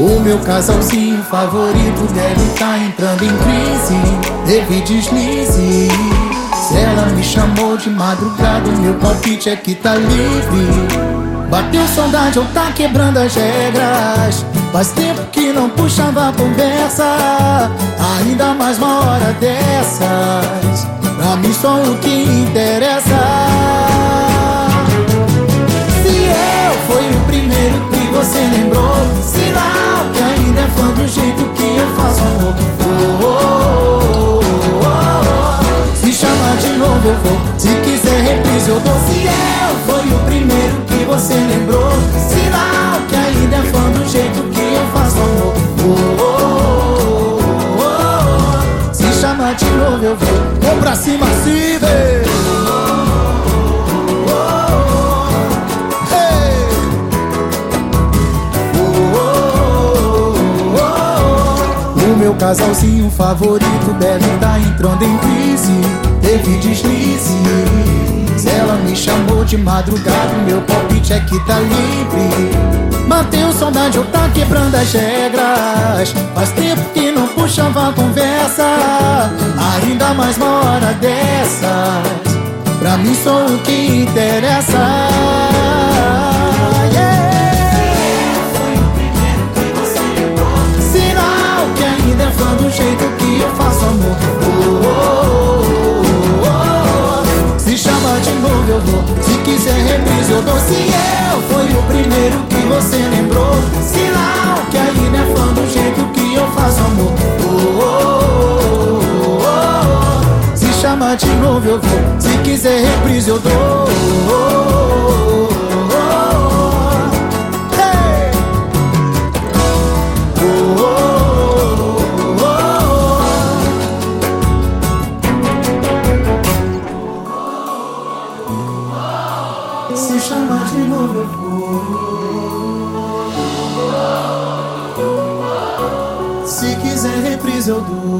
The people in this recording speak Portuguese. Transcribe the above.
O meu casalzinho favorito deve tá entrando em crise. Teve deslize Se ela me chamou de madrugada meu palpite é que tá livre. Bateu saudade ou tá quebrando as regras. Faz tempo que não puxava a conversa Ainda mais uma hora dessas. Pra mim só o que interessa reprise eu dou Se eu fui o primeiro que você lembrou. Sinal que ainda é fã do jeito que eu faço amor. Se chamar de novo eu vou Vou pra cima se vê meu casalzinho favorito deve estar tá entrando em crise. Teve deslize chamou de madrugada Meu palpite é que tá livre. Mateu saudade ou tá quebrando as regras. Faz tempo que não puxava a conversa Ainda mais uma hora dessas. Pra mim só o que interessa eu dou se eu Foi o primeiro que você lembrou. Sinal que ainda é fã do jeito que eu faço amor. Oh, oh, oh, oh, Se chama de novo eu vou. Se quiser reprise eu dou Se chamar de novo eu vou. Se quiser reprise eu dou